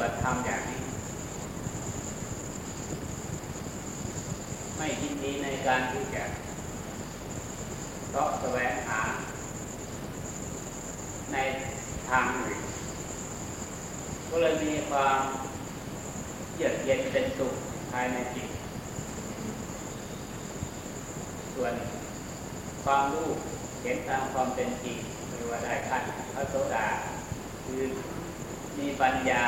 บัติธรรมอย่างนี้ ไม่ยินดีในการที่จะเพราะแสวงหา ในทางอื่นก็เลยมีความเยือกเย็นเป็นสุขภายในจิต ส่วนความรู้เห็นตามความเป็นจริงหรือว่าได้ขั้นพระโสดาคือมีปัญญา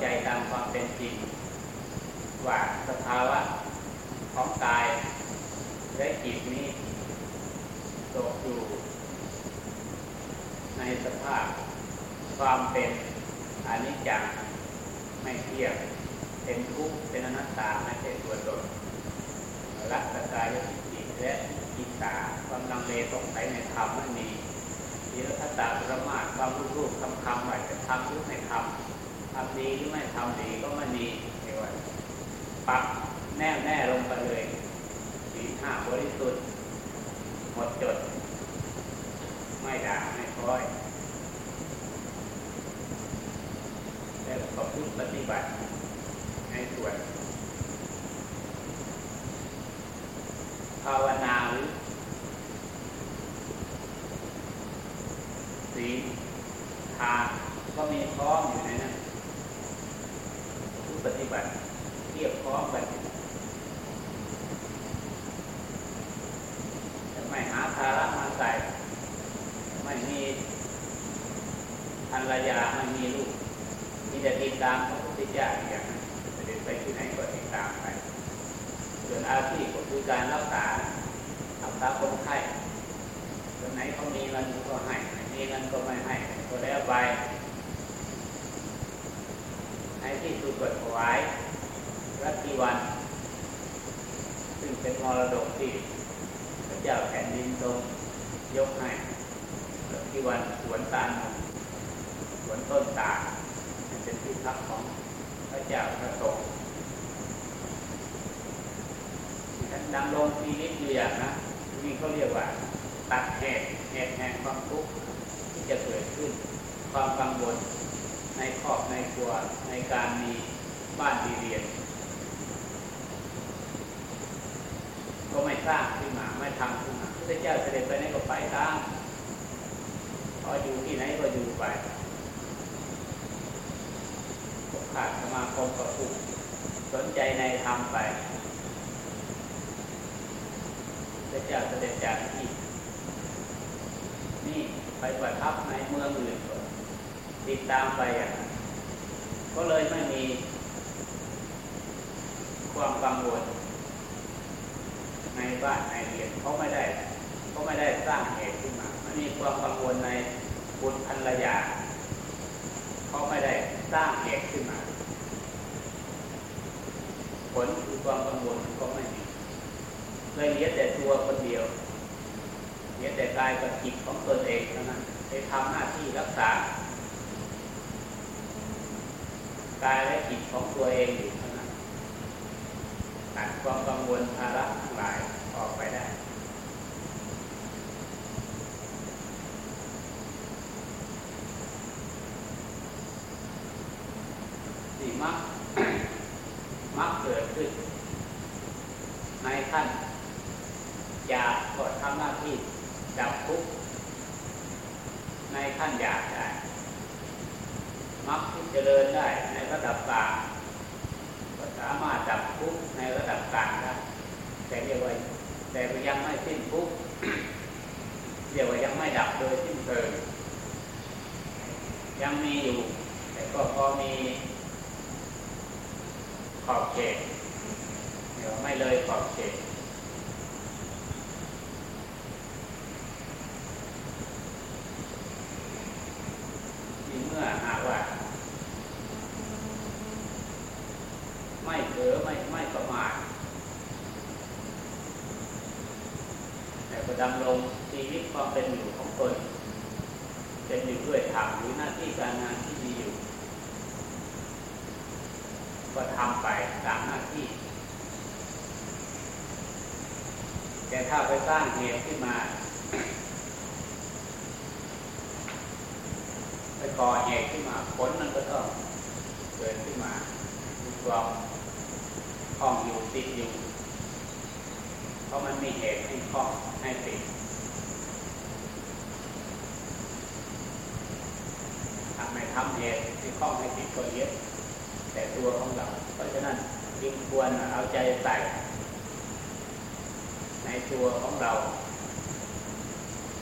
ใจตามความ เป็นจริง ว่าสภาวะของกายและจิตนี้ตกอยู่ในสภาพความเป็นอนิจจังไม่เที่ยงเป็นทุกข์เป็นอนัตตาไม่ใช่ตัวตนรักสกายจิตและจิตตาความลังเลสงสัยในธรรมไม่มีทีละทัตตาประมาทความรู้รูปคำคำว่าจะทำรือไม่ทำ ทำดีหรือไม่ทำดีก็ไม่ดีเรียกว่าปักแน่แน่ลงไปเลยสีห้าบริสุทธิ์หมดจด ไม่ด่าไม่คอยแล้วก็พึ่งปฏิบัติในส่วน ภาวนาหรือสีทานก็มีพร้อมอยู่ในนั้นผู้ปฏิบัติเทียบพร้อมกันจะไม่หาภาระมาใส่ ไม่มีภรรยาไม่มีลูกมีแต่ติดตามพระพุทธเจ้าอย่างนั้นจะเดินไปที่ไหนก็ติดตามไป ส่วน อาชีพก็คือการรักษารักษาคนไข้คนไหนเขามีเงินก็ให้ไม่มีเงินก็ไม่ให้ก็แล้วไปในที่สุดก็ถวายรัตติวัน ซึ่งเป็นมรดกที่พระเจ้าแผ่นดินทรงยกให้รัตติวันสวนตาลสวนต้นตาลเป็นที่พักของพระเจ้าพระสงฆ์ ดำรงชีวิตอยู่อย่างนะนี่เขาเรียกว่า ตัดเหตุเหตุแห่งความทุกข์ที่จะเกิดขึ้น ความกังวลในครอบในครัวในการมีบ้านดีเรียน ก็ไม่สร้างขึ้นมาไม่ทำขึ้นมาพระเจ้าเสด็จไปไหนก็ไปตามพออยู่ที่ไหนก็อยู่ไปขาดสมาคมกับผู้สนใจในธรรมไป พระเจ้าเสด็จจากที่ นี่ไปประทับในเมืองอื่นติดตามไปอะก็เลยไม่มี ความกังวลในบ้านในเรียนเขาไม่ได้เขาไม่ได้สร้างเหตุขึ้นมามันมีความกังวลในบุตรภรรยาเขาไม่ได้สร้างเหตุขึ้นมา ผลคือความกังวลก็ไม่มี เลยเหลือแต่ตัวคนเดียวเหลือแต่กายกับจิตของตนเองเท่านั้นไปทำหน้าที่รักษากายและจิตของตัวเองอยู่เท่านั้นตัดความกังวลภาระทั้งหลายออกไปได้สิมักมักเกิดขึ้นในขั้นอยากก็ทำหน้าที่ดับทุกข์ ในอยากได้มักที่เจริญได้ในระดับกลางก็สามารถดับทุกข์ในระดับกลางได้แต่เรียกว่าแต่ยังไม่สิ้นทุกข์เรียกว่ายังไม่ดับโดยสิ้นเชิงยังมีอยู่ แต่ก็พอมีขอบเขตเดี๋ยวไม่เลยขอบเขตที่เมื่อหากว่า ไม่เผลอไม่ไม่ประมาทแต่ก็ดำรงชีวิตความเป็นอยู่ของตนเป็นอยู่ด้วยธรรมหรือหน้าที่การงานที่มีอยู่ ก็ทำไปตามหน้าที่ แต่ถ้าไปสร้างเหตุขึ้นมาพระก่อเหตุขึ้นมาผลมันก็ต้องเกิดขึ้นมามีความคล้องอยู่ติดอยู่เพราะมันมีเหตุให้คล้องให้ติดทำไมทำเหตุให้คล้องให้ติดก็เยอะ แต่ตัวของเรา เพราะฉะนั้นจึงควรเอาใจใส่ ในตัวของเรา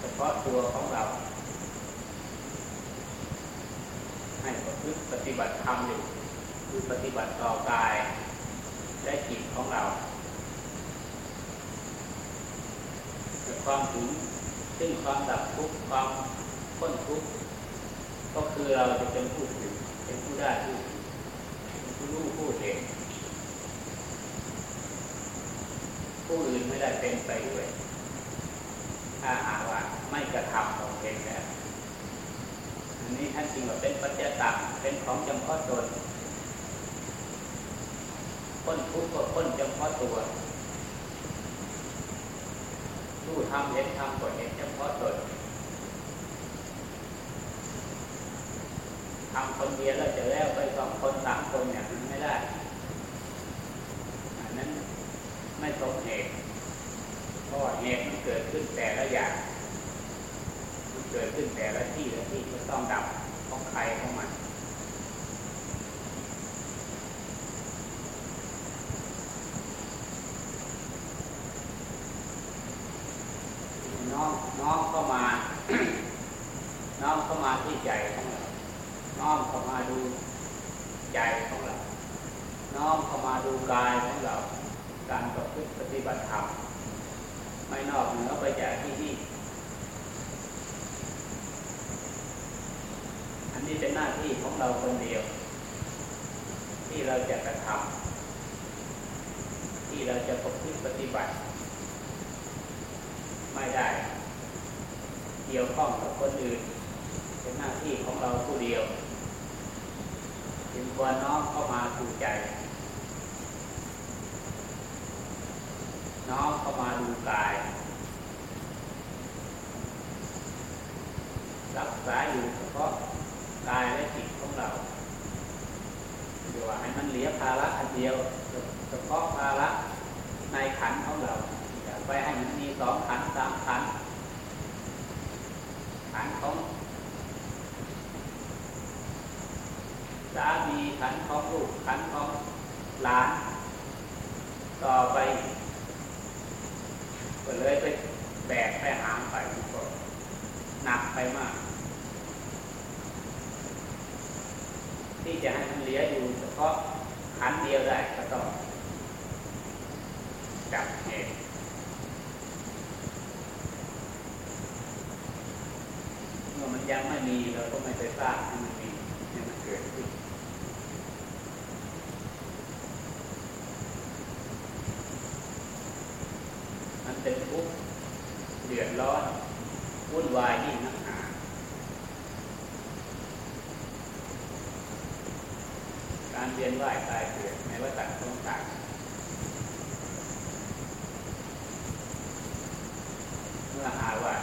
เฉพาะตัวของเรา ให้ประพฤติปฏิบัติธรรมอยู่คือปฏิบัติต่อกายและจิตของเราเกิดความถึงซึ่งความดับทุกข์ความพ้นทุกข์ก็คือเราจะเป็นผู้ถึงเป็นผู้ได้ผู้เป็นผู้รู้ผู้เห็นผู้ อื่นไม่ได้เป็นไปด้วย ถ้าหาว่าไม่กระทำของเองแล้วอันนี้ท่านจริงว่าเป็นปัจจตังเป็นของจำเพาะตนพ้นทุกข์ก็พ้นจำเพาะตัวรู้ทำเห็นทำก็เห็นจำเพาะตนทำคนเดียวแล้วจะแล้วไปสองคนสามคนอย่างนั้นไม่ได้ อันนั้นไม่สมเหตุเพราะเหตุมันเกิดขึ้นแต่ละอย่าง มันเกิดขึ้นแต่ละที่ละที่ก็ ต้องดับของใครของมันน้องน้องเข้ามา น้องเข้ามาที่ใจของเรา น้องเข้ามาดูใจของเรา น้องเข้ามาดูกายของเรา การประพฤติปฏิบัติธรรมไม่นอกเหนือไปจากที่นี่ นนี้เป็นหน้าที่ของเราคนเดียว ที่เราจะกระทำที่เราจะประพฤติปฏิบัติ ไม่ได้ เกี่ยวข้องกับคนอื่น เป็นหน้าที่ของเราผู้เดียวจึงควรน้อมเข้ามาสู่ใจ น้อมเข้ามาดูกายรักษาอยู่เฉพาะ กายและจิตของเราเดี๋ยวว่าให้มันเหลือภาระอันเดียวเฉพาะภาระในขันของเราอย่าไปให้มันมีสองขันสามขันขันของสามีขันของลูกขันของหลาน ต่อไป ก็เลยไปแบกไปหามไปก็หนักไปมาก ที่จะให้มันเหลืออยู่เฉพาะขันเดียวได้ก็ต้องจับเหตุเมื่อมันยังไม่มีเราก็ไม่ไปสร้างให้มันมีให้มันเกิดขึ้น มันเป็นทุกข์เดือดร้อนวุ่นวายยิ่งนักหนาการเวียนว่ายตายเกิดในวัฏสงสารเมื่อหาว่า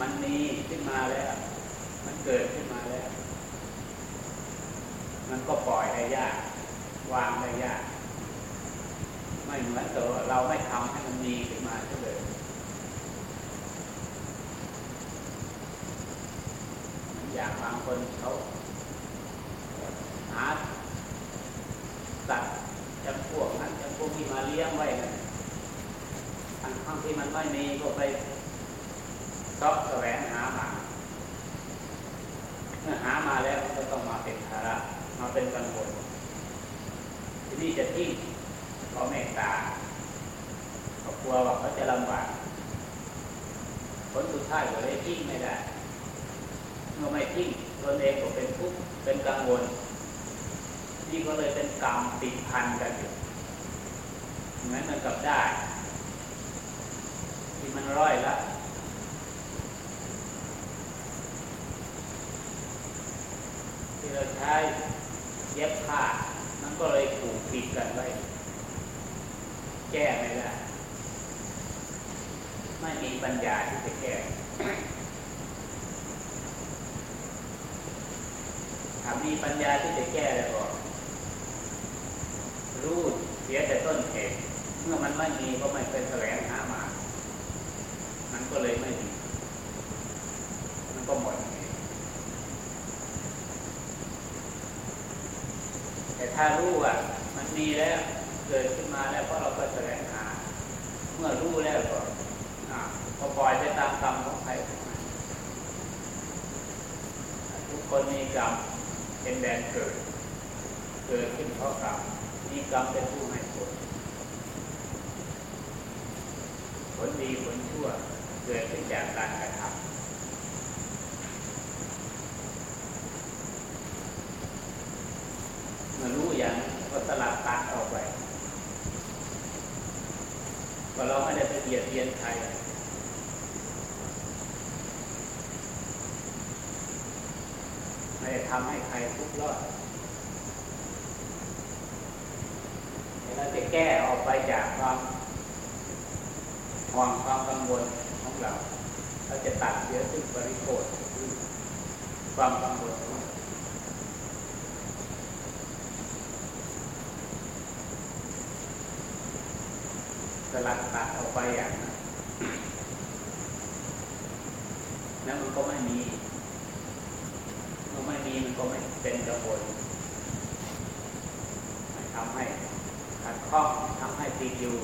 มันมีขึ้นมาแล้ว มันเกิดขึ้นมาแล้ว มันก็ปล่อยได้ยาก วางได้ยาก ไม่เหมือนตัวเราไม่ทำให้มันมีขึ้นมาเลยอย่างบางคนเขาหาสัตว์จำพวกนั้นจำพวกที่มาเลี้ยงไว้กันทางข้งที่มันไม่มีก็ไป ซอกแสวงหามาเมื่อหามาแล้วก็ต้องมาเป็นภาระมาเป็นกังวลทีนี้จะทิ้งก็เมตตาเขากลัวว่าเขาจะลำบากผลสุดท้ายก็เลยทิ้งไม่ได้เมื่อไม่ทิ้งตนเองก็เป็นทุกข์เป็นกังวลนี่ก็เลยเป็นกรรมติดพันกันอยู่เหมือนมันกับได้ ที่มันร้อยละ ที่เราใช้เย็บผ้ามันก็เลยผูกปิดกันไว้ แก้ไม่ได้ ไม่มีปัญญาที่จะแก้ฉามีปัญญาที่จะแก้แล้วก็รู้เสียแต่ต้นเหตุเมื่อมันไม่มีก็ไม่เป็นแสวงหามา มันก็เลยไม่มี มันก็หมด แต่ ถ้ารู้ว่ามันมีแล้วเกิดขึ้นมาแล้วเพราะเราก็แสวงหา เมื่อรู้แล้วก็ก็ปล่อยไปตามกรรมของใครทุกคนมีกรรมเป็นแดนเกิด เกิดขึ้นเพราะกรรมมีกรรมเป็นผู้ให้ผลผลดีผลชั่วเกิดขึ้นจากการกระทำเมื่อรู้อย่างก็สลับตัดออกไปก็เราไม่ได้ไปเบียดเบียนใครไม่ได้ทำให้ รอดเราจะแก้ออกไปจากความห่วงความกังวลของเรา เราจะตัดเสียซึ่งบริโภคความกังวลสลัดตัดออกไปอย่างนั้นแล้วมันก็ไม่มีมันไม่มีมันก็ไม่เป็นกังวลทำให้ขัดข้องทำให้ติดอยู่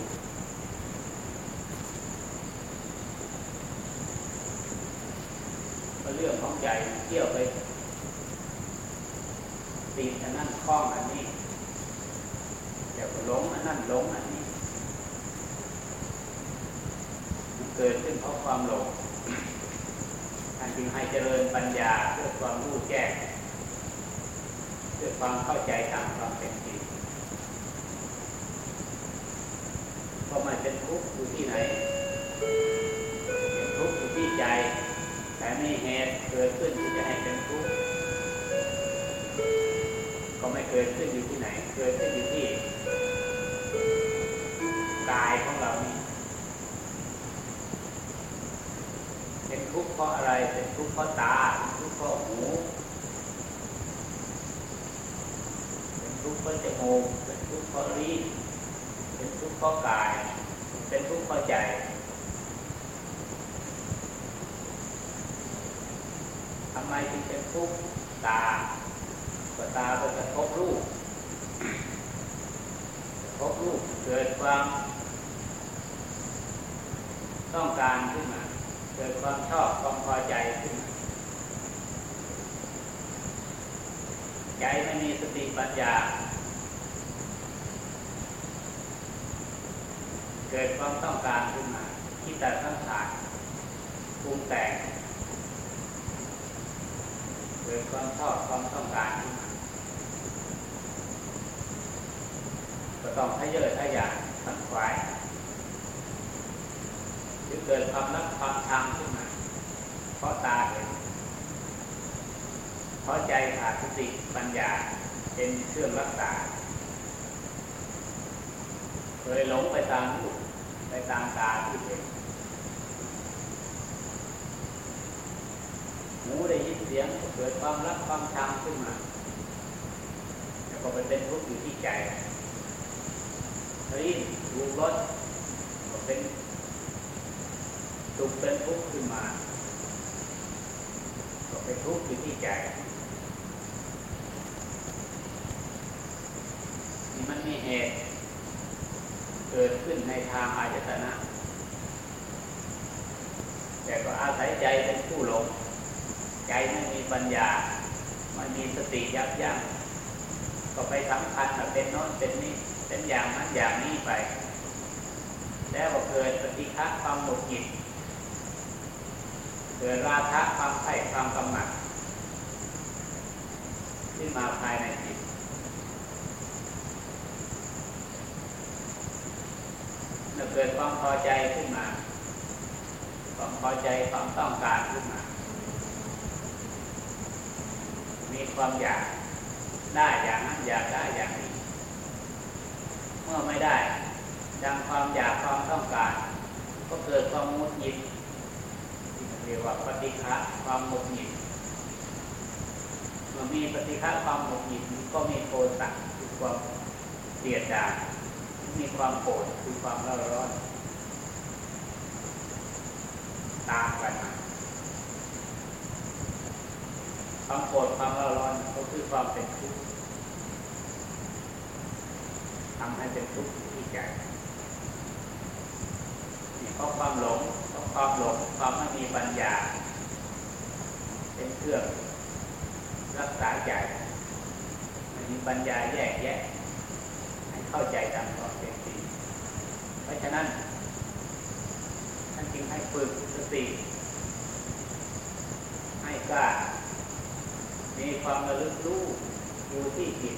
ก็ เรื่องของใจเที่ยวไปตีนอันนั้นคล้องอันนี้เดี๋ยวหลงอันนั้นหลงอันนี้มันเกิดขึ้นเพราะความหลงท่านจึงให้เจริญปัญญาเพื่อความรู้แจ้งเพื่อความเข้าใจตามความเป็นจริงก็มันเป็นทุกข์อยู่ที่ไหนเป็นทุกข์อยู่ที่ใจ แต่มีเหตุเกิดขึ้นที่จะให้เป็นทุกข์ก็ไม่เกิดขึ้นอยู่ที่ไหน เกิดขึ้นอยู่ที่กายของเรานี่เป็นทุกข์เพราะอะไร เป็นทุกข์เพราะตาเป็นทุกข์เพราะหูเป็นทุกข์เพราะจมูกเป็นทุกข์เพราะลิ้นเป็นทุกข์เพราะกาย เป็นทุกข์เพราะใจ ทำไมจึงเป็นทุกข์ตาก็ตาก็จะพบรูปพบรูปเกิดความ ต้องการขึ้นมา เกิดความชอบความพอใจขึ้นมาใจไม่มีสติปัญญา เกิดความต้องการขึ้นมาคิดแต่ทั้งขาดปรุงแต่ง เกิดความชอบความต้องการขึ้นมาก็ต้องให้เยอะให้ยานทั้งควายหรือเกิดความรักความชังขึ้นมาเพราะตาเห็นเพราะใจขาดสติปัญญาเป็นเครื่องรักษาเลยหลงไปตามรูปไปตามตาที่เห็น หูได้ยินเสียงเกิดความรักความชังขึ้นมาแล้วก็ไปเป็นทุกข์อยู่ที่ใจลิ้นรูรสก็เป็นทุกข์เป็นทุกข์ขึ้นมา ก็เป็นทุกข์อยู่ที่ใจนี่มันมีเหตุเกิดขึ้นในทางอายตนะแต่ก็อาศัยใจเป็นผู้หลง ใจไม่มีปัญญาไม่มีสติยับยั้งก็ไปสำคัญว่าเป็นโน้นเป็นนี่เป็นอย่างนั้นอย่างนี้ไป แล้วก็เกิดปฏิฆะความหมดจิตเกิดราคะความใคร่ความกำหนัดขึ้นมาภายในจิตเกิดความพอใจขึ้นมา ความพอใจความต้องการขึ้นมา มีความอยากได้อย่างนั้นอยากได้อย่างนี้ เมื่อไม่ได้ดังความอยากความต้องการ ก็เกิดความมุดหยิดเรียกว่าปฏิฆะความมุดหยิดมื่อมีปฏิฆาความหงุดหงิดก็มีโทสะคือความเสียดดายมีความโกรธคือความร้อนร้อนตามกันมา ความโกรธความร้อนร้อนก็คือความเป็นทุกข์ทำให้เป็นทุกข์ที่ใจนี่เพราะความหลงเพราะความหลงความไม่มีปัญญา เป็นเครื่องรักษาใจมันมีปัญญาแยกแยะให้เข้าใจตามความเป็นจริงเพราะฉะนั้นท่านจึงให้ฝึกสติให้กล้า มีความระลึกรู้อยู่ที่จิต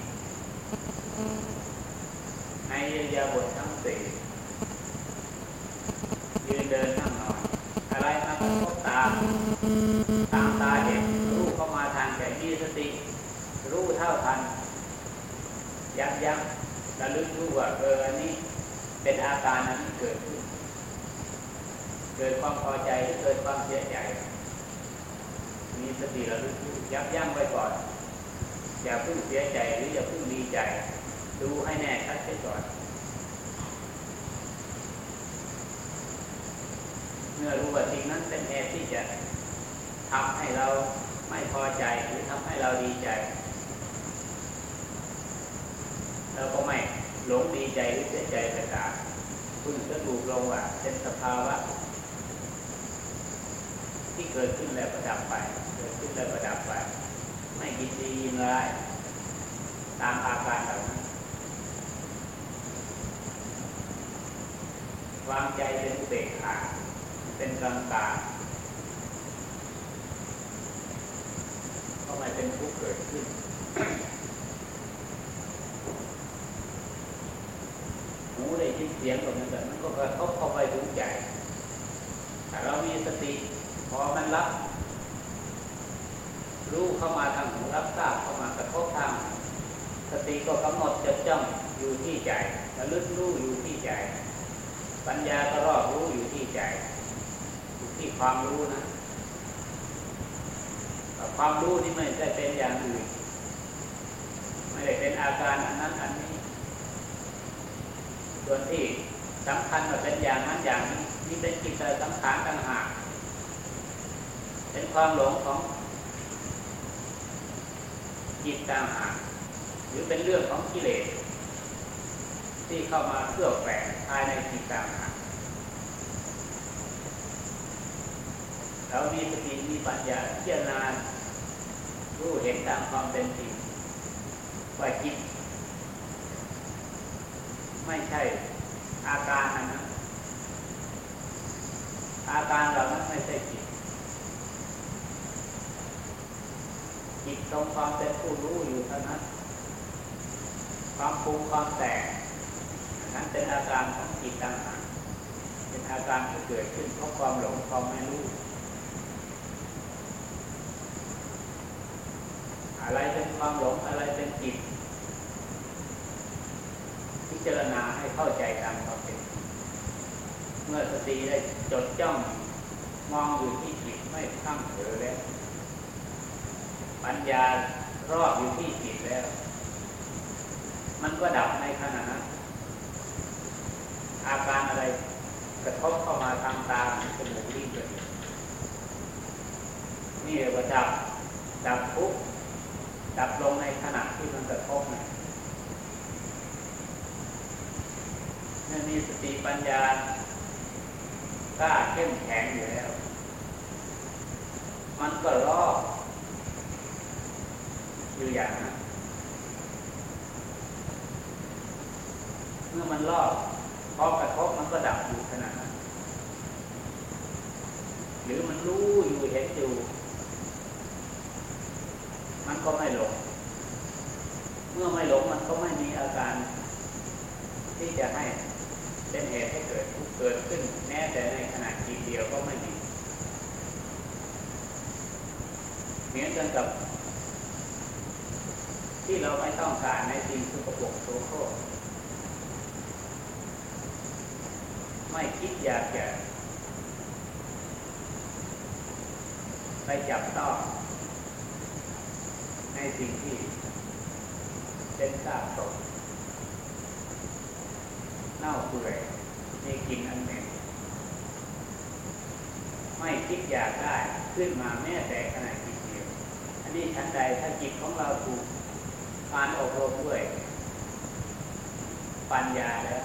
ในยาบททั้งสี่ยืนเดินนั่งนอนอะไรมากระทบตามตามตาเห็นรู้เข้ามาทางใจมีสติ รู้เท่าทัน ยับยั้งระลึกรู้ว่าเอออันนี้เป็นอาการนั้นเกิดขึ้นเกิดความพอใจหรือเกิดความเสียใจ มีสติระลึกรับยั้งไว้ก่อน อย่าเพิ่งเสียใจหรืออย่าเพิ่งดีใจ ดูให้แน่ชัดไปก่อนเมื่อรู้ว่าสิ่งนั้นเป็นเหตุที่จะทำให้เราไม่พอใจหรือทำให้เราดีใจ เราก็ไม่หลงดีใจหรือเสียใจไปตามคุณก็ดูลงว่าเป็นสภาวะ ที่เกิดขึ้นแล้วประดับไป เกิดขึ้นแล้วประดับไป ไม่ยินดียินร้ายตามอาการเหล่านั้นวางใจเป็นเบกขาเป็นกลางกลางก็ไม่เป็นทุกข์เกิดขึ้นหูได้ยินเสียงแบบนั้นมันก็กระทบเขาไปถึงใจแต่เรามีสติ พอมันรับ รู้เข้ามาทางหูรับทราบเข้ามากระทบทางสติก็กำหนด จ้องอยู่ที่ใจระลึกรู้อยู่ที่ใจ ปัญญาก็รอบรู้อยู่ที่ใจอยู่ที่ความรู้นะความรู้ที่ไม่ได้เป็นอย่างอื่นไม่ได้เป็นอาการอันนั้นอันนี้ ส่วนที่สำคัญว่าเป็นอย่างนั้นอย่างนี้นี่เป็นจิตใจสังขารต่างหากเป็นความหลงของจิตต่างหากหรือเป็นเรื่องของกิเลส ที่เข้ามาเคลือแฝงภายในจิตต่างหากเรามีสติมีปัญญาเที่ยนานรู้เห็นตามความเป็นจริงว่าจิต ไม่ใช่อาการนั้นอาการเหล่านั้นไม่ใช่จิต จิตตรงความเป็นผู้รู้อยู่เท่านั้นความปรุงความแตก นั้นเป็นอาการของจิตต่างหากเป็นอาการที่เกิดขึ้นเพราะความหลงความไม่รู้ อะไรเป็นความหลงอะไรเป็นจิต พิจารณาให้เข้าใจตามความเป็นเมื่อสติได้จดจ้องมองอยู่ที่จิตไม่ข้ามเผลอแล้ว ปัญญารอบอยู่ที่จิตแล้ว มันก็ดับในขณะนั้น อาการอะไรกระทบเข้ามาทางตาจมูกลิ้นเลยนี่เรียกว่าดับดับทุกดับลงในขณะที่มันกระทบเนี่ยเมื่อมีสติปัญญากล้าเข้มแข็งอยู่แล้ว มันก็รอบอยู่อย่างนั้นเมื่อมันรอบ พอกระทบมันก็ดับอยู่ขนาดนั้นหรือมันรู้อยู่เห็นอยู่ มันก็ไม่หลง เมื่อไม่หลงมันก็ไม่มีอาการ ที่จะให้เป็นเหตุให้เกิดทุกเกิดขึ้น แม้แต่ในขณะจิตเดียวก็ไม่มีเหมือนกันกับ ที่เราไม่ต้องการในสิ่งสกปรกโสโครกไม่คิดอยากจะ ไปจับต้องในสิ่งที่เป็นซากศพเน่าเปื่อยมีกลิ่นอันเหม็นไม่คิดอยากได้ขึ้นมาแม้แต่ขนาดจิตเดียว อันนี้ชั้นใดถ้าจิตของเราถูกการอบรมด้วย ปัญญาแล้ว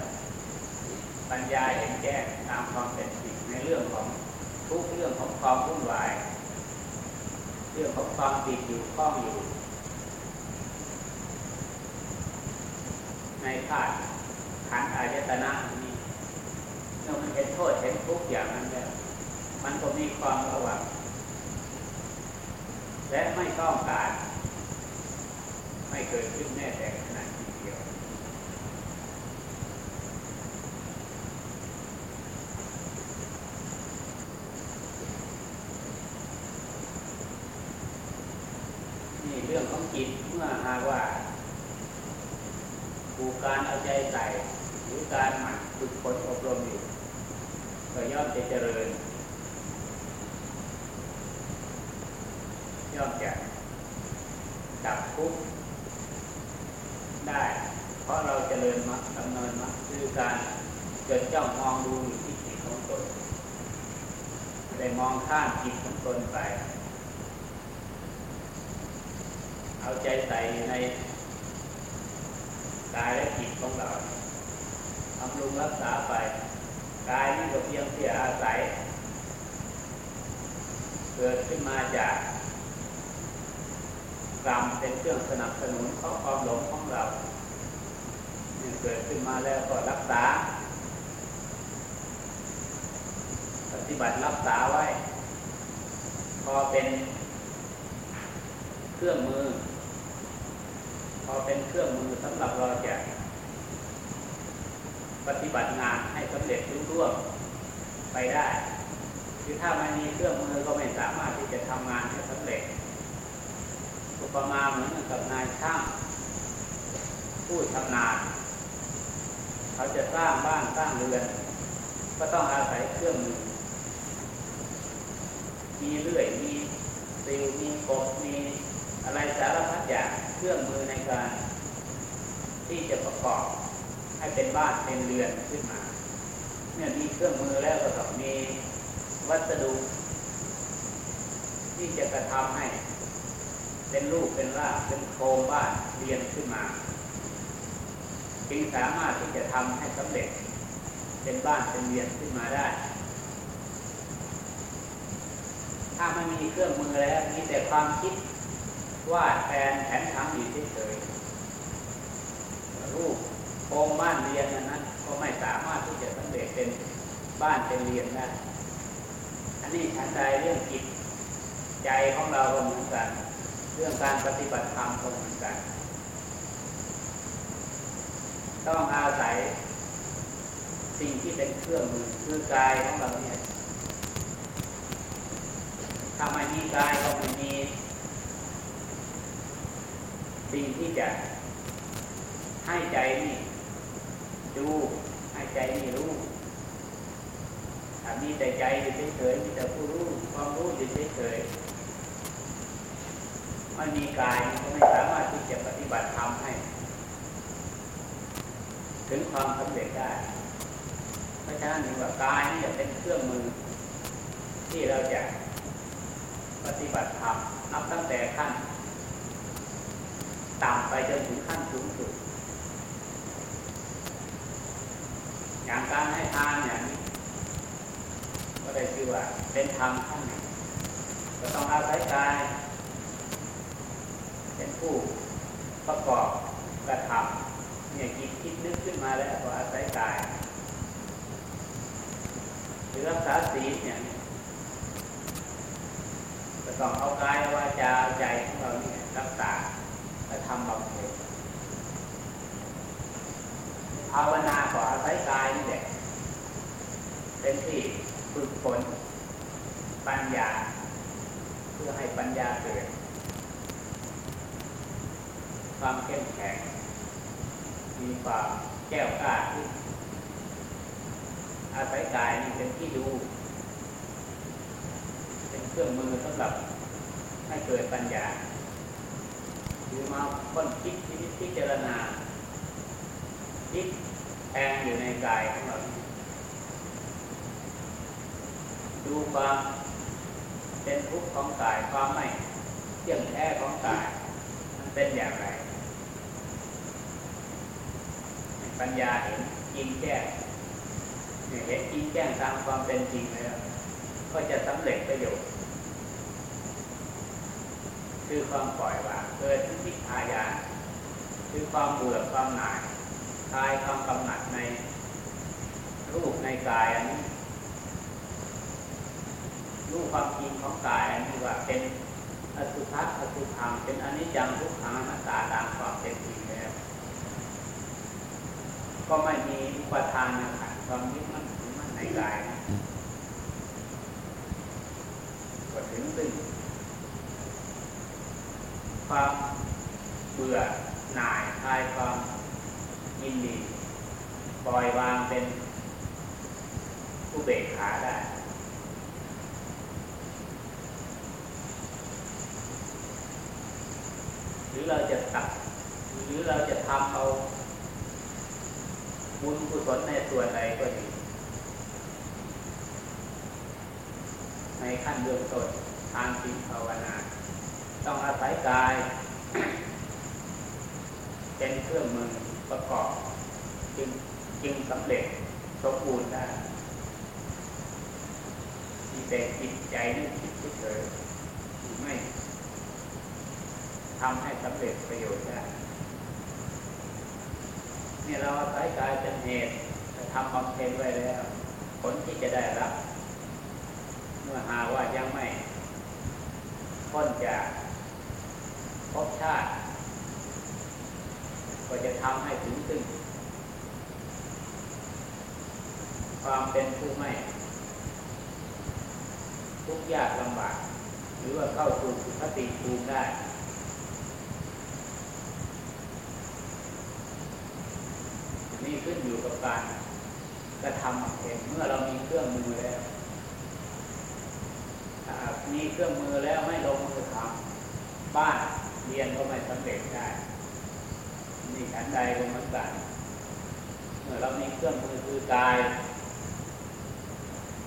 ปัญญาเห็นแจ้ตามความเป็นจริงในเรื่องของทุกเรื่องของความวุ่นวาย เรื่องของความติดอยู่ข้องอยู่ ในธาตุขันธ์อายตนะนี้เมื่อมันเห็นโทษเห็นทุกอย่างนั้นแล้วมันก็มีความระวังและไม่ต้องการ ไม่เกิดขึ้นแน่แต่ขนาดทีเดียว นี่เรื่องของจิตเมื่อหากว่าผูกการเอาใจใส่หรือการหมั่นฝึกฝนอบรมอยู่ก็ย่อมจะเจริญ ย่อมจะดับทุกข์ได้ เพราะเราเจริญมักดำเนินมักคือการเกิดจ้องมองดูอยู่ที่จิตของตนได้มองข้ามจิตของตนไป เอาใจใส่ในกายและจิตของเราทำรุงรักษาไป กายนี่ก็เพียงเสียอาศัย เกิดขึ้นมาจากกรรมเป็นเครื่องสนับสนุนข้อความหลงของเราเกิดขึ้นมาแล้วก็รักษา ปฏิบัติรักษาไว้ พอเป็นเครื่องมือ พอเป็นเครื่องมือสำหรับเราจะปฏิบัติงานให้สำเร็จรุ่ร่วงไปได้คือถ้าไม่มีเครื่องมือก็ไม่สามารถที่จะทำงานให้สำเร็จอุปมาเหมือนกับนายช่าง ผู้ชำนาญเขาจะสร้างบ้านสร้างเรือน ก็ต้องอาศัยเครื่องมือ มีเลื่อย มีซิลมีกบมีอะไรสารพัดอย่าง เครื่องมือในการ ที่จะประกอบให้เป็นบ้านเป็นเรือนขึ้นมา เนี่ยมีเครื่องมือแล้วก็ต้องมีวัสดุ ที่จะกระทำให้ เป็นรูปเป็นร่างเป็นโครงบ้านเรียนขึ้นมา จึงสามารถที่จะทำให้สำเร็จ เป็นบ้านเป็นเรียนขึ้นมาได้ ถ้าไม่มีเครื่องมือแล้วมีแต่ความคิด วาดแผนแผนทำอยู่เฉยรูปโครงบ้านเรียนนั้นก็ไม่สามารถที่จะสำเร็จเป็นบ้านเป็นเรียนได้ อันนี้ฉันใดเรื่องจิตใจของเราเหมือนกัน เรื่องการปฏิบัติธรรมก็เหมือนกัน ต้องอาศัยสิ่งที่เป็นเครื่องมือคือกายของเราเนี่ยถ้าไม่มีกายก็ไม่มี สิ่งที่จะให้ใจนี่ดูให้ใจนี่รู้ถ้ามีแต่ใจอยู่เฉยๆมีแต่ผู้รู้ความรู้อยู่เฉยๆไม่มีกายก็ไม่สามารถที่จะปฏิบัติธรรมให้ ถึงความสำเร็จได้เพราะฉะนั้นถึงว่ากายนี่จะเป็นเครื่องมือ ที่เราจะปฏิบัติธรรมนับตั้งแต่ขั้น ต่ำไปจนถึงขั้นสูงสุด อย่างการให้ทานอย่างนี้ ก็ได้ชื่อว่าเป็นธรรมขั้นหนึ่งก็ต้องอาศัยกาย เป็นผู้ประกอบกระทำเนี่ยคิดคิดนึกขึ้นมาแล้วก็อาศัยกายหรือรักษาศีลเนี่ยก็ต้องเอากายวาจาใจของเราเนี่ยรักษา และทำบำเพ็ญภาวนาก็อาศัยกายนี่แหละเป็นที่ฝึกฝนปัญญา เพื่อให้ปัญญาเกิด ความเข้มแข็ง มีความแก้วกล้าขึ้นอาศัยกายนี่เป็นที่ดู เป็นเครื่องมือสำหรับให้เกิดปัญญา รือมาค้นคิดพิจารณาคิดแทงอยู่ในกายของเราดูความเป็นทุกข์ของกายความไม่เที่ยงแท้ของกายมันเป็นอย่างไร ปัญญาเห็นจริงแจ้งเห็นจริงแจ้งตามความเป็นจริงแล้วก็จะสำเร็จประโยชน์ คือความปล่อยวาง เกิดที่พิทายาคือความเบื่อความหน่ายคลายความกำหนัดในรูปในกายอันนี้รูปความจริงของกายอันนี้ว่าเป็นอสุภะอสุพังเป็นอนิจจังทุกขังอนัตตาตามความเป็นจริงแล้ว ก็ไม่มีอุปทานนะคความยึดมั่นถือมั่นในกายก็ถึงซึ่ง ความเบื่อหน่ายคลายความยินดีปล่อยวางเป็นผู้เบกขาได้ หรือเราจะตัดหรือเราจะทำเอาบุญกุศลในส่วนใดก็ดี ในขั้นเบื้องต้นทางศีลภาวนา ต้องอาศัยกาย เป็นเครื่องมือประกอบ จึงจึงสำเร็จสมบูรณ์ได้มีแต่จิตใจนี่คิดเฉยไม่ทำให้สำเร็จประโยชน์ได้เนี่ยเราอาศัยกายเป็นเหตุทำความเพ็ญไว้แล้ว ผลที่จะได้รับ เมื่อหาว่ายังไม่พ้นจาก ภพชาติ ก็จะทำให้ถึงซึ่ง ความเป็นผู้ไม่ ทุกยากลำบาก หรือว่าเข้าสู่สุขติภูมิได้ นี่ขึ้นอยู่กับการกระทำเองเมื่อเรามีเครื่องมือแล้วมีเครื่องมือแล้วไม่ลงมือทำบ้าน เรียนก็ไม่สำเร็จได้ นี่ฉันใดก็เหมือนกันเมื่อเรามีเครื่องมือคือกาย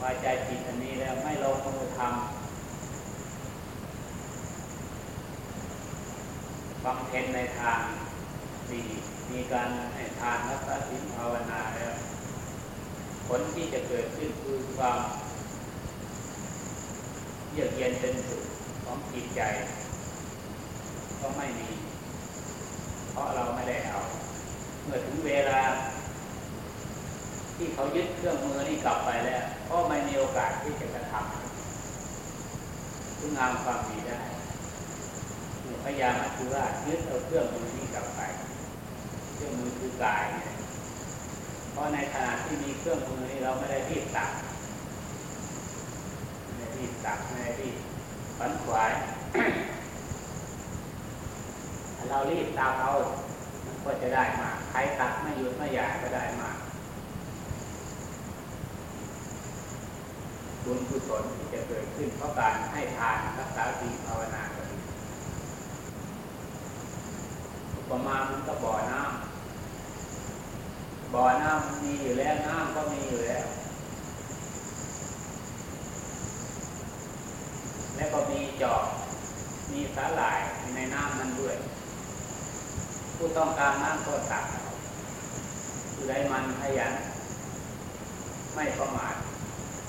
วายใจจิตอันนี้แล้วไม่ลงมือทำบำเพ็ญในทางดีมีการให้ทานรักษาศีลภาวนาแล้ว ผลที่จะเกิดขึ้นคือความเยือกเย็นเป็นสุขของจิตใจ ก็ไม่มี เพราะเราไม่ได้เอา เมื่อถึงเวลา ที่เขายึดเครื่องมือนี้กลับไปแล้ว ก็ไม่มีโอกาสที่จะกระทำคุณงามความดีได้พยายามคือว่ายึดเอาเครื่องมือนี้กลับไป เครื่องมือคือกายเนี่ยเพราะในขณะที่มีเครื่องมือนี้เราไม่ได้รีบตักไม่ได้รีบตักไม่ได้รีบฝันขวาย เรารีบตามเราก็จะได้มากใครตักไม่หยุดไม่หย่าก็ได้มากบุญกุศลที่จะเกิดขึ้นเพราะการให้ทานรักษาศีลภาวนาประมาณมันก็บ่อน้ำบ่อน้ำมีอยู่แล้วน้ำก็มีอยู่แล้ว แล้วก็มีจอบมีสาหร่ายในน้ำนั้นด้วย ผู้ต้องการน้ำก็ตักผู้ใดมันขยันไม่ประมาท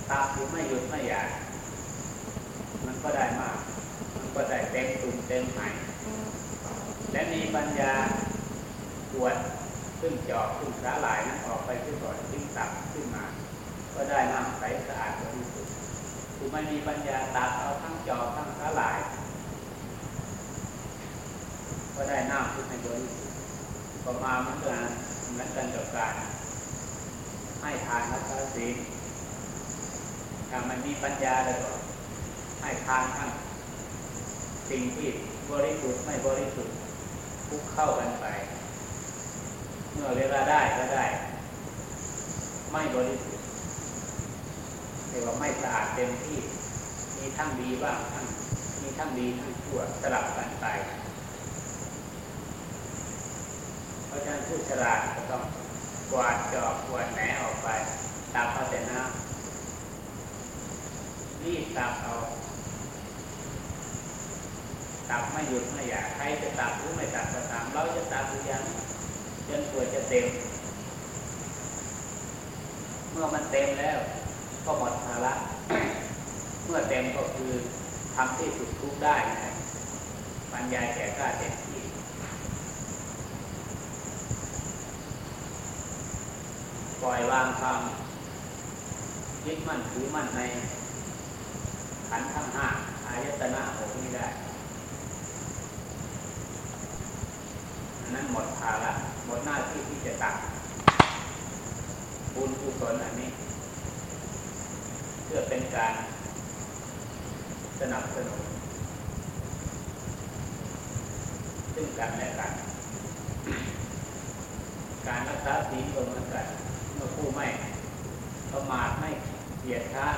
ตาคือไม่หยุดไม่หย่ามันก็ได้มาก มันก็ได้เต็มตุ่มเต็มไหและมีปัญญาตรวจซึ่งจอบซึ่งสาหลายนั้นออกไปที่ก่อนทิ้งตักขึ้นมา ก็ได้น้ำใสสะอาดบริสุทธิ์คือไม่มีปัญญาตักเอาทั้งจอบทั้งสาหลาย ก็ได้น้ำขึ้นในบริสุทธิ์ประมาณเหมือนกันเหมือนกันกับการ ให้ทานรักษาศีลถ้ามันมีปัญญาเลยก็ให้ทานทั้งสิ่งที่บริสุทธิ์ไม่บริสุทธิ์คุกเข้ากันไป เมื่อเวลาได้ก็ได้ ไม่บริสุทธิ์เรียกว่าไม่สะอาดเต็มที่ มีทั้งดีบ้างทั้งมีทั้งดีทั้งชั่วสลับกันไป ราะฉะนั้นผู้ฉลาดก็ต้องกวาดจอกกวาดแหนออกไปตักเอาแต่น้ำรีบตักเอาตักไม่หยุดไม่อยากใครจะตักหรือไม่ตักก็ตามเราจะตักหรือยังจนตัวจะเต็ม เมื่อมันเต็มแล้ว ก็หมดภาระเมื่อเต็มก็คือทำที่สุดทุกได้นะบรรยาแก่กล้าเต็มที่ ป ล่อยวางความยึดมั่นถือมั่นในขันธ์ทั้งห้าอายตนะหกนี้ได้อันนั้นหมดภาระหมดหน้าที่ที่จะตักบุญกุศลอันนี้ เพื่อเป็นการสนับสนุนซึ่งกันและกัน การรักษาศีลก็เหมือนกัน ผู้ไม่ประมาทไม่เกียดข้าน